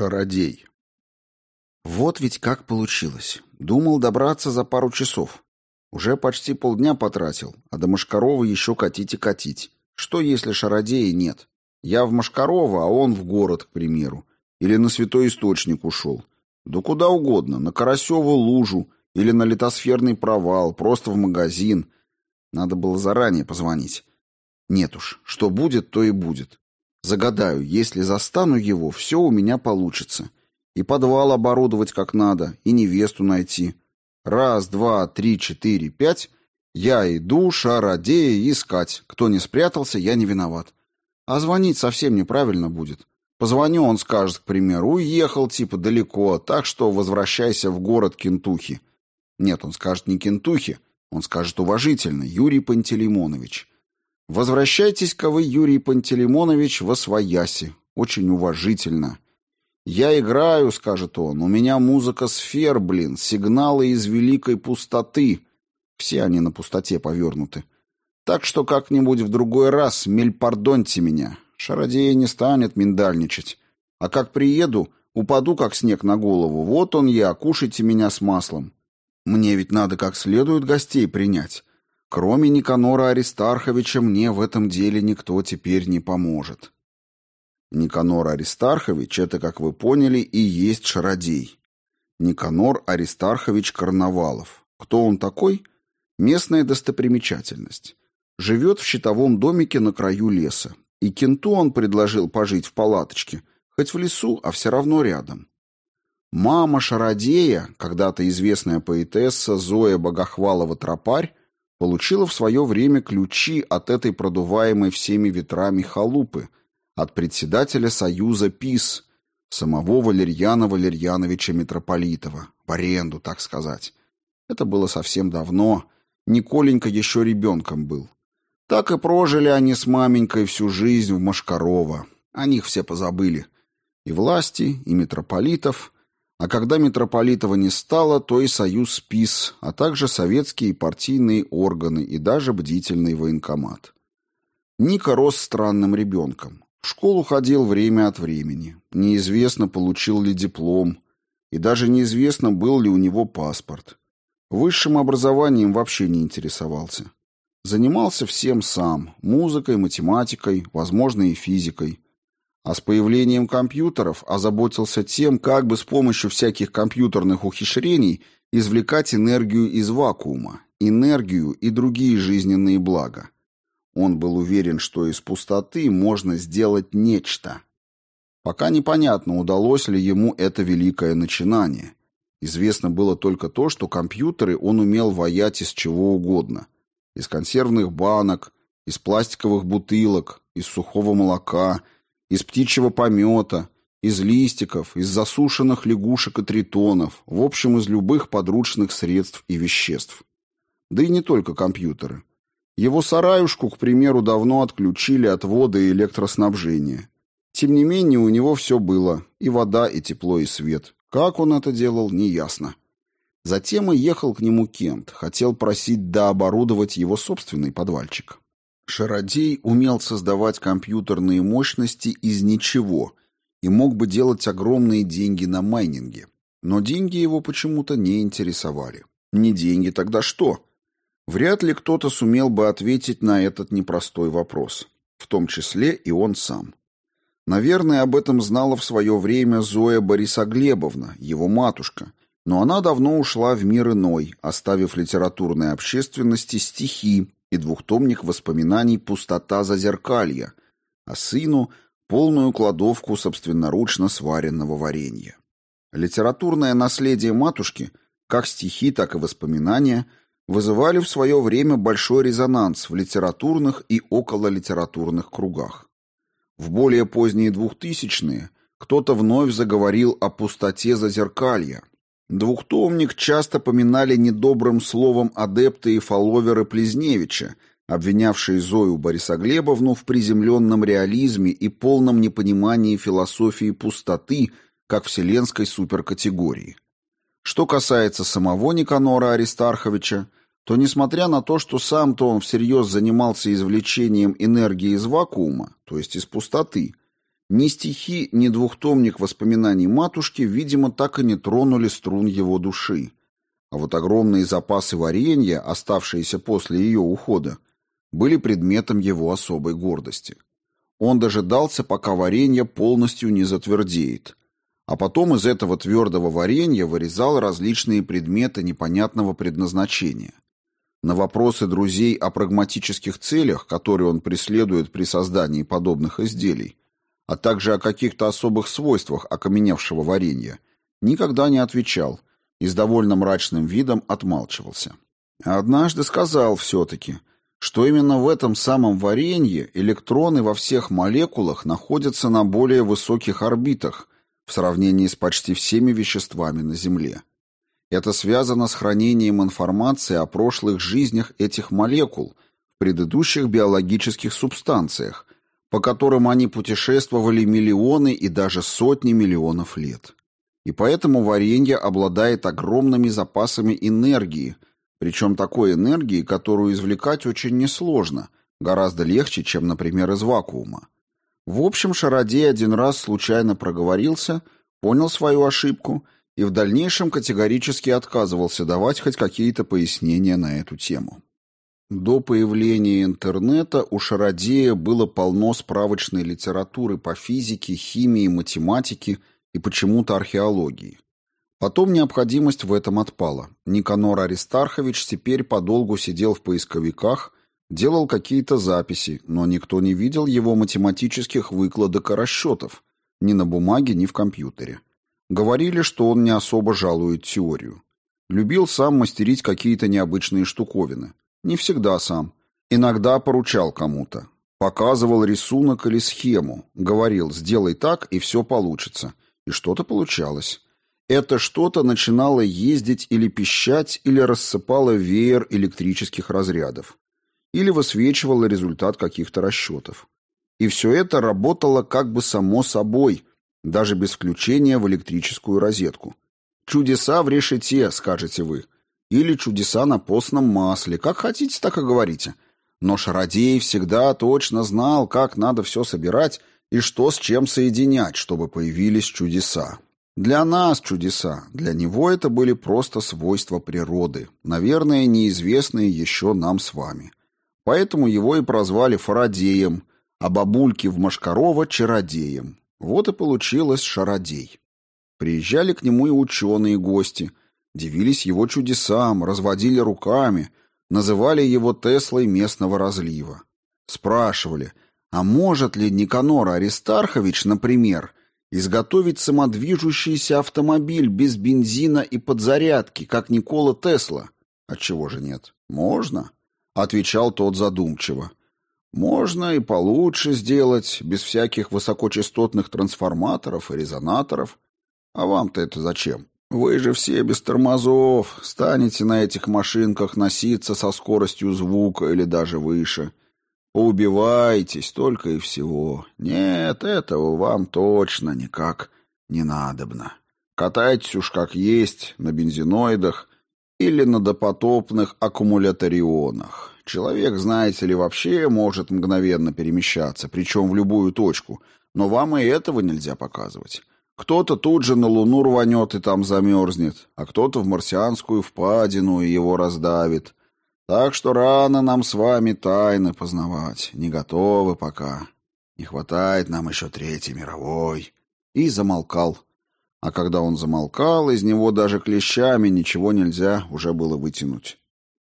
Шародей. Вот ведь как получилось. Думал добраться за пару часов. Уже почти полдня потратил, а до Машкарова еще катить и катить. Что, если Шародея нет? Я в Машкарова, а он в город, к примеру. Или на Святой Источник ушел. Да куда угодно, на Карасеву лужу или на литосферный провал, просто в магазин. Надо было заранее позвонить. Нет уж, что будет, то и будет. Загадаю, если застану его, все у меня получится. И подвал оборудовать как надо, и невесту найти. Раз, два, три, четыре, пять. Я иду шародея искать. Кто не спрятался, я не виноват. А звонить совсем неправильно будет. Позвоню, он скажет, к примеру, уехал типа далеко, так что возвращайся в город Кентухи. Нет, он скажет не Кентухи, он скажет уважительно, Юрий Пантелеймонович. Возвращайтесь-ка вы, Юрий Пантелеймонович, во свояси. Очень уважительно. Я играю, скажет он. У меня музыка сфер, блин, сигналы из великой пустоты. Все они на пустоте повернуты. Так что как-нибудь в другой раз мельпардоньте меня. Шародея не станет миндальничать. А как приеду, упаду как снег на голову. Вот он я, кушайте меня с маслом. Мне ведь надо как следует гостей принять. Кроме Никанора Аристарховича мне в этом деле никто теперь не поможет. Никанор Аристархович, это, как вы поняли, и есть шародей. Никанор Аристархович Карнавалов. Кто он такой? Местная достопримечательность. Живет в щитовом домике на краю леса. И кенту он предложил пожить в палаточке, хоть в лесу, а все равно рядом. Мама Шародея, когда-то известная поэтесса Зоя Богохвалова-Тропарь, получила в свое время ключи от этой продуваемой всеми ветрами халупы, от председателя Союза ПИС, самого Валерьяна Валерьяновича Митрополитова, в аренду, так сказать. Это было совсем давно, Николенька еще ребенком был. Так и прожили они с маменькой всю жизнь в Машкарова. О них все позабыли. И власти, и митрополитов, а когда митрополитова не стало, то и союз СПИС, а также советские партийные органы и даже бдительный военкомат. Ника рос странным ребенком. В школу ходил время от времени. Неизвестно, получил ли диплом. И даже неизвестно, был ли у него паспорт. Высшим образованием вообще не интересовался. Занимался всем сам. Музыкой, математикой, возможно, и физикой. А с появлением компьютеров озаботился тем, как бы с помощью всяких компьютерных ухищрений извлекать энергию из вакуума, энергию и другие жизненные блага. Он был уверен, что из пустоты можно сделать нечто. Пока непонятно, удалось ли ему это великое начинание. Известно было только то, что компьютеры он умел ваять из чего угодно. Из консервных банок, из пластиковых бутылок, из сухого молока – из птичьего помета, из листиков, из засушенных лягушек и тритонов, в общем, из любых подручных средств и веществ. Да и не только компьютеры. Его сараюшку, к примеру, давно отключили от воды и электроснабжения. Тем не менее, у него все было, и вода, и тепло, и свет. Как он это делал, неясно. Затем и ехал к нему Кент, хотел просить дооборудовать его собственный подвальчик. Шародей умел создавать компьютерные мощности из ничего и мог бы делать огромные деньги на майнинге. Но деньги его почему-то не интересовали. Не деньги, тогда что? Вряд ли кто-то сумел бы ответить на этот непростой вопрос. В том числе и он сам. Наверное, об этом знала в свое время Зоя Борисоглебовна, его матушка, но она давно ушла в мир иной, оставив литературной общественности стихи, и двухтомник воспоминаний «Пустота зазеркалья», а сыну — полную кладовку собственноручно сваренного варенья. Литературное наследие матушки, как стихи, так и воспоминания, вызывали в свое время большой резонанс в литературных и окололитературных кругах. В более поздние двухтысячные кто-то вновь заговорил о пустоте зазеркалья, Двухтомник часто поминали недобрым словом адепты и фолловеры Плезневича, обвинявшие Зою Борисоглебовну в приземленном реализме и полном непонимании философии пустоты как вселенской суперкатегории. Что касается самого Никанора Аристарховича, то, несмотря на то, что сам-то он всерьез занимался извлечением энергии из вакуума, то есть из пустоты, Ни стихи, ни двухтомник воспоминаний матушки, видимо, так и не тронули струн его души. А вот огромные запасы варенья, оставшиеся после ее ухода, были предметом его особой гордости. Он дожидался, пока варенье полностью не затвердеет, а потом из этого твердого варенья вырезал различные предметы непонятного предназначения. На вопросы друзей о прагматических целях, которые он преследует при создании подобных изделий, а также о каких-то особых свойствах окаменевшего варенья, никогда не отвечал и с довольно мрачным видом отмалчивался. Однажды сказал все-таки, что именно в этом самом варенье электроны во всех молекулах находятся на более высоких орбитах в сравнении с почти всеми веществами на Земле. Это связано с хранением информации о прошлых жизнях этих молекул в предыдущих биологических субстанциях, по которым они путешествовали миллионы и даже сотни миллионов лет. И поэтому варенье обладает огромными запасами энергии, причем такой энергии, которую извлекать очень несложно, гораздо легче, чем, например, из вакуума. В общем, Шародей один раз случайно проговорился, понял свою ошибку – и в дальнейшем категорически отказывался давать хоть какие-то пояснения на эту тему. До появления интернета у Шародея было полно справочной литературы по физике, химии, математике и почему-то археологии. Потом необходимость в этом отпала. Никанор Аристархович теперь подолгу сидел в поисковиках, делал какие-то записи, но никто не видел его математических выкладок и расчетов ни на бумаге, ни в компьютере. Говорили, что он не особо жалует теорию. Любил сам мастерить какие-то необычные штуковины. Не всегда сам. Иногда поручал кому-то. Показывал рисунок или схему. Говорил, сделай так, и все получится. И что-то получалось. Это что-то начинало ездить или пищать, или рассыпало веер электрических разрядов. Или высвечивало результат каких-то расчетов. И все это работало как бы само собой, даже без включения в электрическую розетку. Чудеса в решете, скажете вы. Или чудеса на постном масле. Как хотите, так и говорите. Но Шародей всегда точно знал, как надо все собирать и что с чем соединять, чтобы появились чудеса. Для нас чудеса, для него это были просто свойства природы, наверное, неизвестные еще нам с вами. Поэтому его и прозвали Фарадеем, а бабульки в Машкарова – чародеем. Вот и получилось шародей. Приезжали к нему и ученые гости, дивились его чудесам, разводили руками, называли его Теслой местного разлива. Спрашивали, а может ли Никанор Аристархович, например, изготовить самодвижущийся автомобиль без бензина и подзарядки, как Никола Тесла? Отчего же нет? Можно, отвечал тот задумчиво. Можно и получше сделать, без всяких высокочастотных трансформаторов и резонаторов. А вам-то это зачем? Вы же все без тормозов, станете на этих машинках носиться со скоростью звука или даже выше. Поубивайтесь только и всего. Нет, этого вам точно никак не надобно. Катайтесь уж как есть, на бензиноидах или на допотопных аккумуляторионах. Человек, знаете ли, вообще может мгновенно перемещаться, причем в любую точку, но вам и этого нельзя показывать. Кто-то тут же на Луну рванет и там замерзнет, а кто-то в марсианскую впадину и его раздавит. Так что рано нам с вами тайны познавать, не готовы пока. Не хватает нам еще Третьей мировой. И замолкал. А когда он замолкал, из него даже клещами ничего нельзя уже было вытянуть.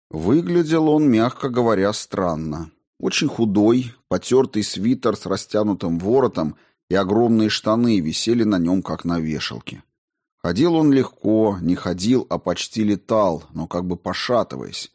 Выглядел он, мягко говоря, странно. Очень худой, потертый свитер с растянутым воротом и огромные штаны висели на нем, как на вешалке. Ходил он легко, не ходил, а почти летал, но как бы пошатываясь.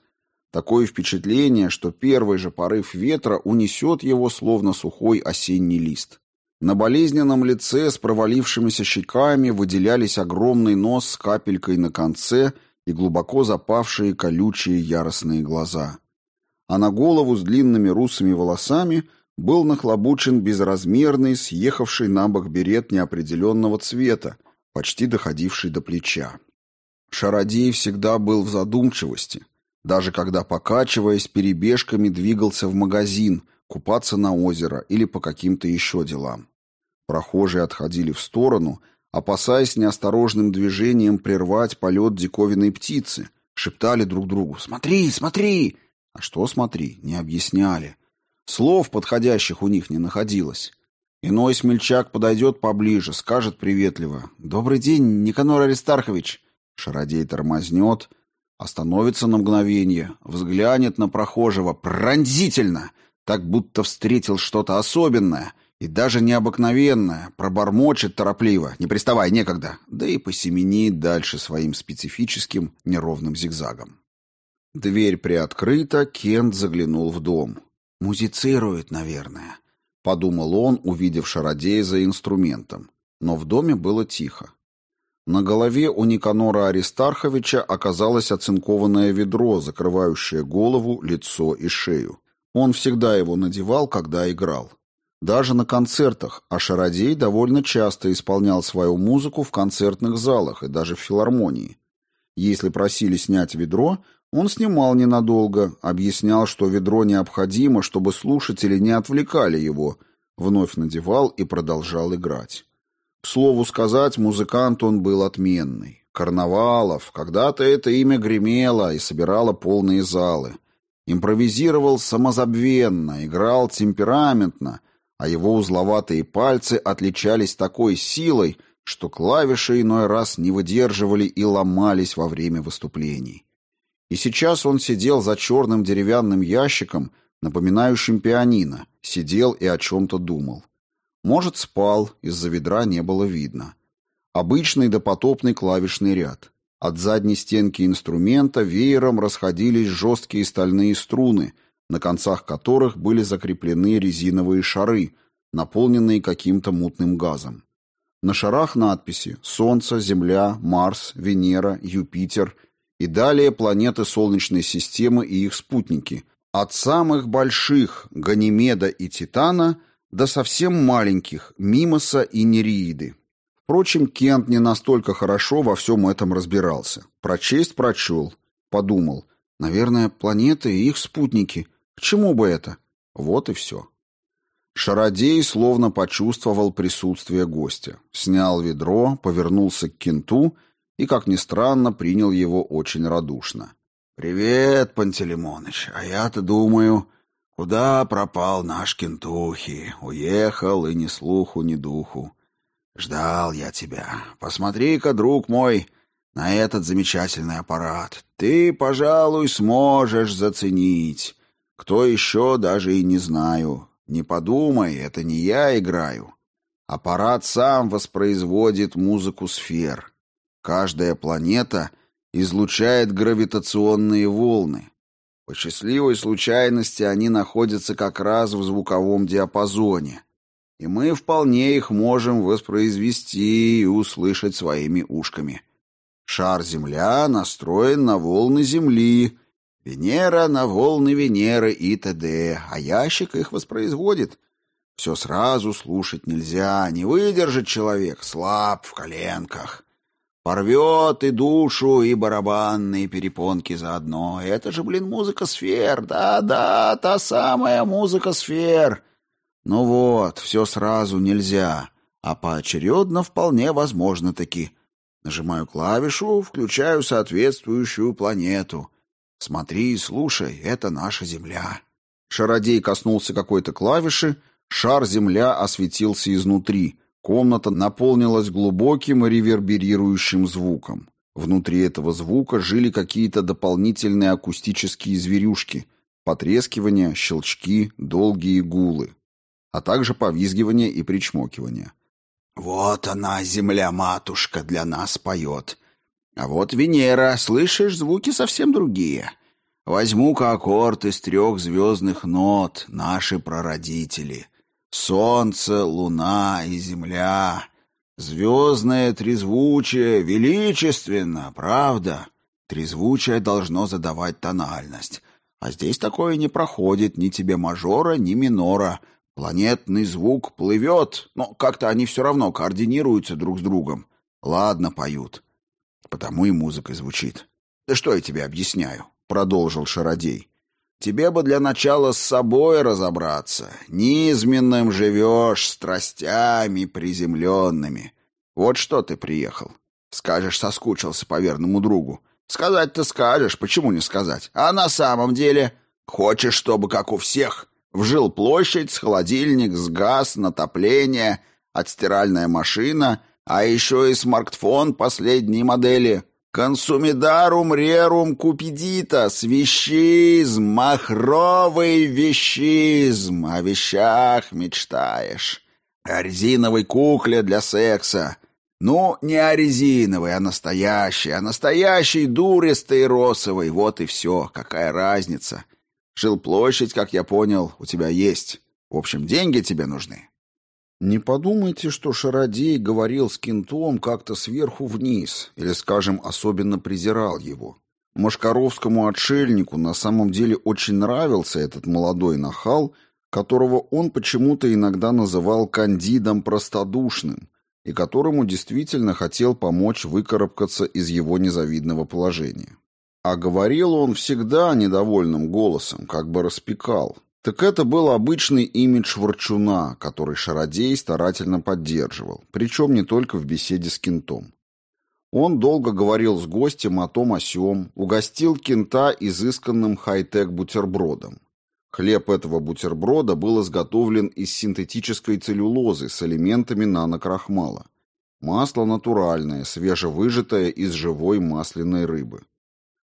Такое впечатление, что первый же порыв ветра унесет его, словно сухой осенний лист. На болезненном лице с провалившимися щеками выделялись огромный нос с капелькой на конце – и глубоко запавшие колючие яростные глаза. А на голову с длинными русыми волосами был нахлобучен безразмерный, съехавший на бок берет неопределенного цвета, почти доходивший до плеча. Шародей всегда был в задумчивости, даже когда, покачиваясь, перебежками двигался в магазин, купаться на озеро или по каким-то еще делам. Прохожие отходили в сторону, опасаясь неосторожным движением прервать полет диковинной птицы, шептали друг другу «Смотри, смотри!» А что смотри, не объясняли. Слов подходящих у них не находилось. Иной смельчак подойдет поближе, скажет приветливо «Добрый день, Никанор Аристархович!» Шародей тормознет, остановится на мгновение, взглянет на прохожего пронзительно, так будто встретил что-то особенное и даже необыкновенное, пробормочет торопливо, не приставай, некогда, да и посеменит дальше своим специфическим неровным зигзагом. Дверь приоткрыта, Кент заглянул в дом. «Музицирует, наверное», — подумал он, увидев Шародея за инструментом. Но в доме было тихо. На голове у Никанора Аристарховича оказалось оцинкованное ведро, закрывающее голову, лицо и шею. Он всегда его надевал, когда играл. Даже на концертах, а Шародей довольно часто исполнял свою музыку в концертных залах и даже в филармонии. Если просили снять ведро, он снимал ненадолго, объяснял, что ведро необходимо, чтобы слушатели не отвлекали его, вновь надевал и продолжал играть. К слову сказать, музыкант он был отменный. Карнавалов, когда-то это имя гремело и собирало полные залы. Импровизировал самозабвенно, играл темпераментно, а его узловатые пальцы отличались такой силой, что клавиши иной раз не выдерживали и ломались во время выступлений. И сейчас он сидел за черным деревянным ящиком, напоминающим пианино, сидел и о чем-то думал. Может, спал, из-за ведра не было видно. Обычный допотопный клавишный ряд. От задней стенки инструмента веером расходились жесткие стальные струны, на концах которых были закреплены резиновые шары, наполненные каким-то мутным газом. На шарах надписи «Солнце», «Земля», «Марс», «Венера», «Юпитер» и далее планеты Солнечной системы и их спутники, от самых больших Ганимеда и Титана до совсем маленьких Мимоса и Нереиды. Впрочем, Кент не настолько хорошо во всем этом разбирался. Прочесть прочел, подумал, наверное, планеты и их спутники. К чему бы это? Вот и все. Шародей словно почувствовал присутствие гостя. Снял ведро, повернулся к Кенту и, как ни странно, принял его очень радушно. «Привет, Пантелеймоныч, а я-то думаю, куда пропал наш Кентухи? Уехал, и ни слуху, ни духу. Ждал я тебя. Посмотри-ка, друг мой, на этот замечательный аппарат. Ты, пожалуй, сможешь заценить. Кто еще, даже и не знаю. Не подумай, это не я играю. Аппарат сам воспроизводит музыку сфер». Каждая планета излучает гравитационные волны. По счастливой случайности они находятся как раз в звуковом диапазоне, и мы вполне их можем воспроизвести и услышать своими ушками. Шар Земля настроен на волны Земли, Венера на волны Венеры и т.д., а ящик их воспроизводит. Все сразу слушать нельзя, не выдержит человек, слаб в коленках. Порвет и душу, и барабанные перепонки заодно. Это же, блин, музыка сфер. Да-да, та самая музыка сфер. Ну вот, все сразу нельзя, а поочередно вполне возможно таки. Нажимаю клавишу, включаю соответствующую планету. Смотри и слушай, это наша Земля. Шародей коснулся какой-то клавиши, шар Земля осветился изнутри — Комната наполнилась глубоким реверберирующим звуком. Внутри этого звука жили какие-то дополнительные акустические зверюшки, потрескивания, щелчки, долгие гулы, а также повизгивание и причмокивание. «Вот она, земля-матушка, для нас поет. А вот Венера, слышишь, звуки совсем другие. Возьму-ка аккорд из трех звездных нот, наши прародители». Солнце, луна и земля. Звездное трезвучие величественно, правда? Трезвучие должно задавать тональность. А здесь такое не проходит ни тебе мажора, ни минора. Планетный звук плывет, но как-то они все равно координируются друг с другом. Ладно, поют. Потому и музыка звучит. Да что я тебе объясняю? Продолжил Шародей. Тебе бы для начала с собой разобраться. Низменным живешь, страстями приземленными. Вот что ты приехал. Скажешь, соскучился по верному другу. Сказать-то скажешь, почему не сказать? А на самом деле, хочешь, чтобы, как у всех, в жилплощадь, с холодильник, с газ, натопление, отстиральная машина, а еще и смартфон последней модели — Консумидарум рерум купидитас, вещизм, махровый вещизм, о вещах мечтаешь. О резиновой кукле для секса. Ну, не о резиновой, а настоящей, а настоящей дуристой росовой, вот и все, какая разница. Жилплощадь, как я понял, у тебя есть. В общем, деньги тебе нужны. Не подумайте, что Шародей говорил с кентом как-то сверху вниз, или, скажем, особенно презирал его. Машкаровскому отшельнику на самом деле очень нравился этот молодой нахал, которого он почему-то иногда называл кандидом простодушным, и которому действительно хотел помочь выкарабкаться из его незавидного положения. А говорил он всегда недовольным голосом, как бы распекал, так это был обычный имидж ворчуна, который Шародей старательно поддерживал, причем не только в беседе с кентом. Он долго говорил с гостем о том о сём, угостил кента изысканным хай-тек бутербродом. Хлеб этого бутерброда был изготовлен из синтетической целлюлозы с элементами нанокрахмала. Масло натуральное, свежевыжатое из живой масляной рыбы.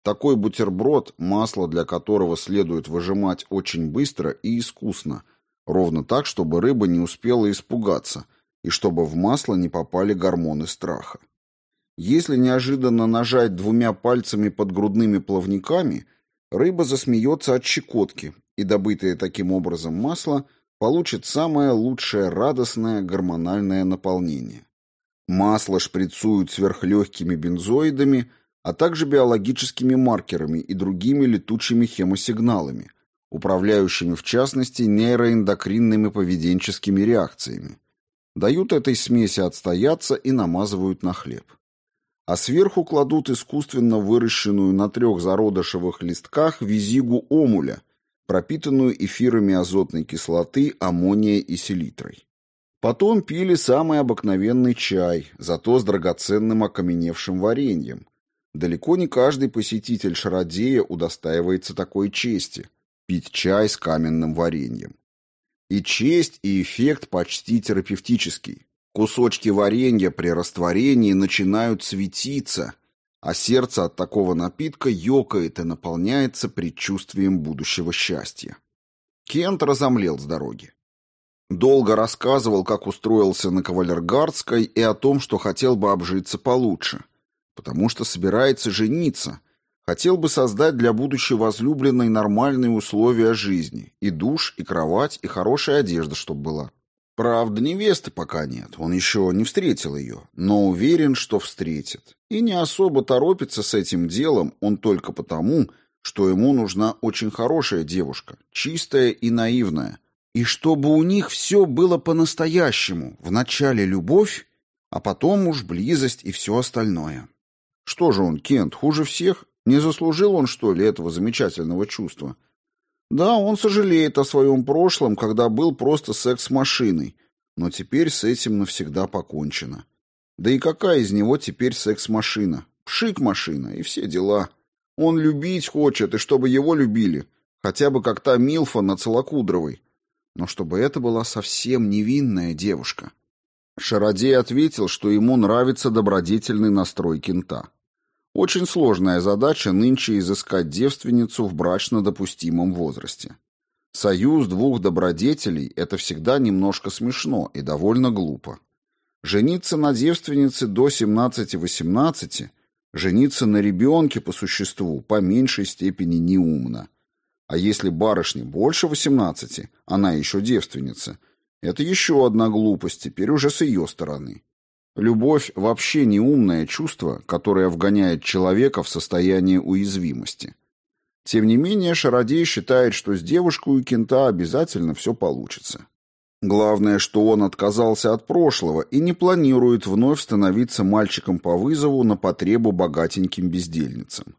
Такой бутерброд, масло для которого следует выжимать очень быстро и искусно, ровно так, чтобы рыба не успела испугаться и чтобы в масло не попали гормоны страха. Если неожиданно нажать двумя пальцами под грудными плавниками, рыба засмеется от щекотки, и добытое таким образом масло получит самое лучшее радостное гормональное наполнение. Масло шприцуют сверхлегкими бензоидами – а также биологическими маркерами и другими летучими хемосигналами, управляющими в частности нейроэндокринными поведенческими реакциями. Дают этой смеси отстояться и намазывают на хлеб. А сверху кладут искусственно выращенную на трех зародышевых листках визигу омуля, пропитанную эфирами азотной кислоты, аммония и селитрой. Потом пили самый обыкновенный чай, зато с драгоценным окаменевшим вареньем, Далеко не каждый посетитель Шародея удостаивается такой чести – пить чай с каменным вареньем. И честь, и эффект почти терапевтический. Кусочки варенья при растворении начинают светиться, а сердце от такого напитка ёкает и наполняется предчувствием будущего счастья. Кент разомлел с дороги. Долго рассказывал, как устроился на Кавалергардской и о том, что хотел бы обжиться получше – потому что собирается жениться. Хотел бы создать для будущей возлюбленной нормальные условия жизни. И душ, и кровать, и хорошая одежда, чтобы была. Правда, невесты пока нет, он еще не встретил ее, но уверен, что встретит. И не особо торопится с этим делом он только потому, что ему нужна очень хорошая девушка, чистая и наивная. И чтобы у них все было по-настоящему, вначале любовь, а потом уж близость и все остальное. Что же он, Кент, хуже всех? Не заслужил он, что ли, этого замечательного чувства? Да, он сожалеет о своем прошлом, когда был просто секс-машиной, но теперь с этим навсегда покончено. Да и какая из него теперь секс-машина? Пшик-машина и все дела. Он любить хочет, и чтобы его любили, хотя бы как та Милфа на Целокудровой. Но чтобы это была совсем невинная девушка. Шародей ответил, что ему нравится добродетельный настрой кента. Очень сложная задача нынче изыскать девственницу в брачно допустимом возрасте. Союз двух добродетелей – это всегда немножко смешно и довольно глупо. Жениться на девственнице до 17-18, жениться на ребенке по существу по меньшей степени неумно. А если барышне больше 18, она еще девственница, это еще одна глупость, теперь уже с ее стороны. Любовь вообще не умное чувство, которое вгоняет человека в состояние уязвимости. Тем не менее, Шародей считает, что с девушкой у кента обязательно все получится. Главное, что он отказался от прошлого и не планирует вновь становиться мальчиком по вызову на потребу богатеньким бездельницам.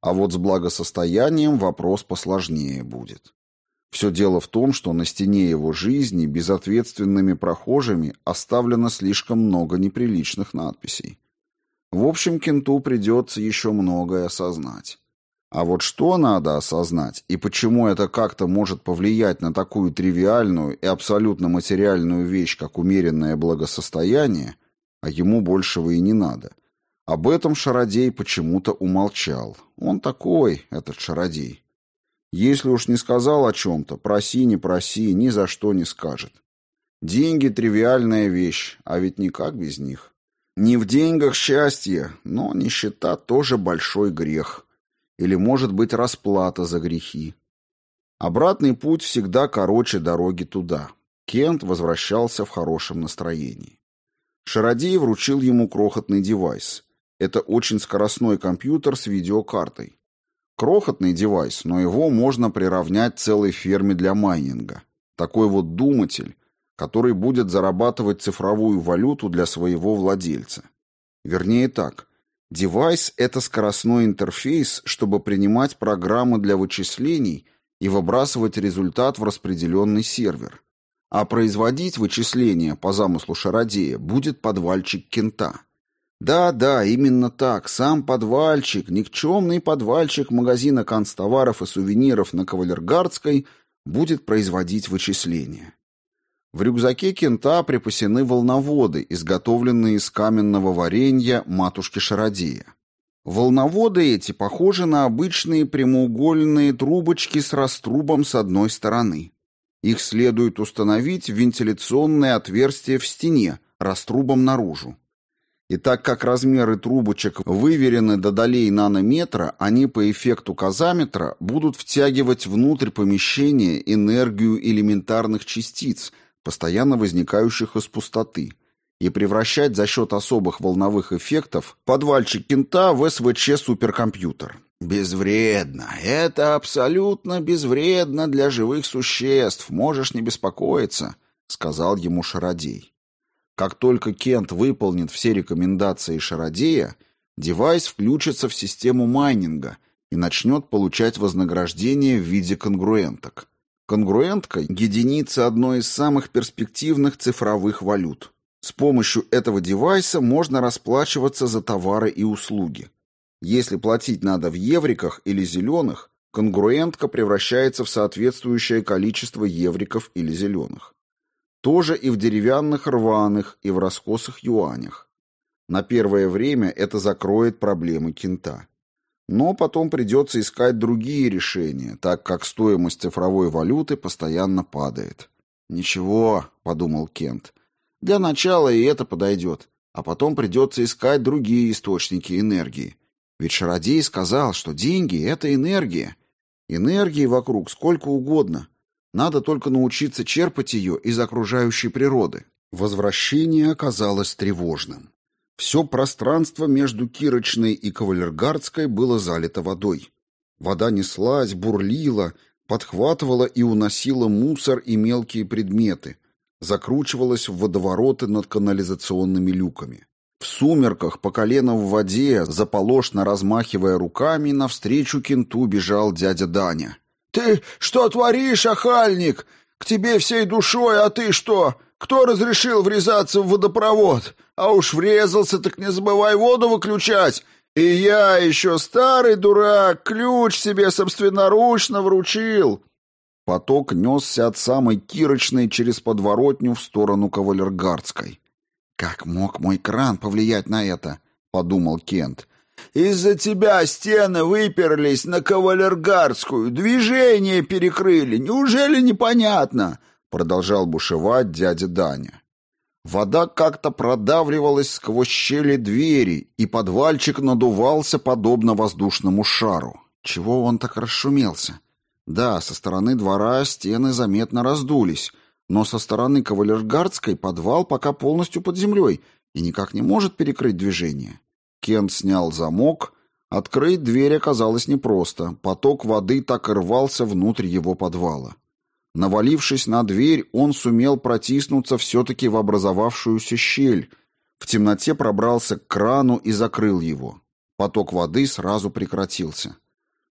А вот с благосостоянием вопрос посложнее будет. Все дело в том, что на стене его жизни безответственными прохожими оставлено слишком много неприличных надписей. В общем, Кенту придется еще многое осознать. А вот что надо осознать и почему это как-то может повлиять на такую тривиальную и абсолютно материальную вещь, как умеренное благосостояние, а ему большего и не надо. Об этом Шародей почему-то умолчал. Он такой, этот Шародей. Если уж не сказал о чем-то, проси, не проси, ни за что не скажет. Деньги — тривиальная вещь, а ведь никак без них. Не в деньгах счастье, но нищета тоже большой грех. Или, может быть, расплата за грехи. Обратный путь всегда короче дороги туда. Кент возвращался в хорошем настроении. Шародей вручил ему крохотный девайс. Это очень скоростной компьютер с видеокартой. Крохотный девайс, но его можно приравнять целой ферме для майнинга. Такой вот думатель, который будет зарабатывать цифровую валюту для своего владельца. Вернее так, девайс – это скоростной интерфейс, чтобы принимать программы для вычислений и выбрасывать результат в распределенный сервер. А производить вычисления по замыслу Шародея будет подвальчик Кента – да-да, именно так. Сам подвальчик, никчемный подвальчик магазина канцтоваров и сувениров на Кавалергардской будет производить вычисления. В рюкзаке кента припасены волноводы, изготовленные из каменного варенья матушки Шародея. Волноводы эти похожи на обычные прямоугольные трубочки с раструбом с одной стороны. Их следует установить в вентиляционное отверстие в стене, раструбом наружу. И так как размеры трубочек выверены до долей нанометра, они по эффекту казаметра будут втягивать внутрь помещения энергию элементарных частиц, постоянно возникающих из пустоты, и превращать за счет особых волновых эффектов подвальчик кента в СВЧ-суперкомпьютер. «Безвредно. Это абсолютно безвредно для живых существ. Можешь не беспокоиться», — сказал ему Шародей. Как только Кент выполнит все рекомендации Шародея, девайс включится в систему майнинга и начнет получать вознаграждение в виде конгруенток. Конгруентка – единица одной из самых перспективных цифровых валют. С помощью этого девайса можно расплачиваться за товары и услуги. Если платить надо в евриках или зеленых, конгруентка превращается в соответствующее количество евриков или зеленых. Тоже и в деревянных рваных, и в раскосых юанях. На первое время это закроет проблемы кента. Но потом придется искать другие решения, так как стоимость цифровой валюты постоянно падает. «Ничего», — подумал Кент, — «для начала и это подойдет, а потом придется искать другие источники энергии. Ведь Шародей сказал, что деньги — это энергия. Энергии вокруг сколько угодно, надо только научиться черпать ее из окружающей природы. Возвращение оказалось тревожным. Все пространство между Кирочной и Кавалергардской было залито водой. Вода неслась, бурлила, подхватывала и уносила мусор и мелкие предметы, закручивалась в водовороты над канализационными люками. В сумерках, по колено в воде, заполошно размахивая руками, навстречу кенту бежал дядя Даня. «Ты что творишь, охальник? К тебе всей душой, а ты что? Кто разрешил врезаться в водопровод? А уж врезался, так не забывай воду выключать. И я еще старый дурак, ключ себе собственноручно вручил». Поток несся от самой Кирочной через подворотню в сторону Кавалергардской. «Как мог мой кран повлиять на это?» — подумал Кент. Из-за тебя стены выперлись на кавалергардскую, движение перекрыли. Неужели непонятно?» Продолжал бушевать дядя Даня. Вода как-то продавливалась сквозь щели двери, и подвальчик надувался подобно воздушному шару. Чего он так расшумелся? Да, со стороны двора стены заметно раздулись, но со стороны кавалергардской подвал пока полностью под землей и никак не может перекрыть движение. Кент снял замок. Открыть дверь оказалось непросто. Поток воды так и рвался внутрь его подвала. Навалившись на дверь, он сумел протиснуться все-таки в образовавшуюся щель. В темноте пробрался к крану и закрыл его. Поток воды сразу прекратился.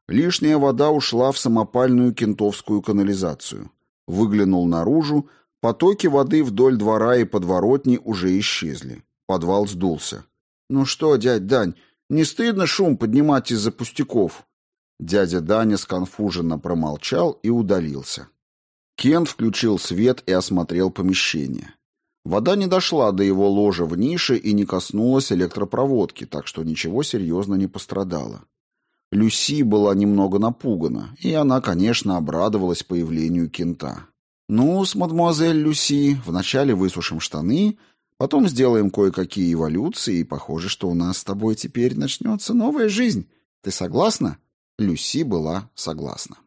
Лишняя вода ушла в самопальную кентовскую канализацию. Выглянул наружу, потоки воды вдоль двора и подворотни уже исчезли. Подвал сдулся. «Ну что, дядь Дань, не стыдно шум поднимать из-за пустяков?» Дядя Даня сконфуженно промолчал и удалился. Кент включил свет и осмотрел помещение. Вода не дошла до его ложа в нише и не коснулась электропроводки, так что ничего серьезно не пострадало. Люси была немного напугана, и она, конечно, обрадовалась появлению кента. «Ну, с мадемуазель Люси, вначале высушим штаны, потом сделаем кое-какие эволюции, и похоже, что у нас с тобой теперь начнется новая жизнь. Ты согласна?» Люси была согласна.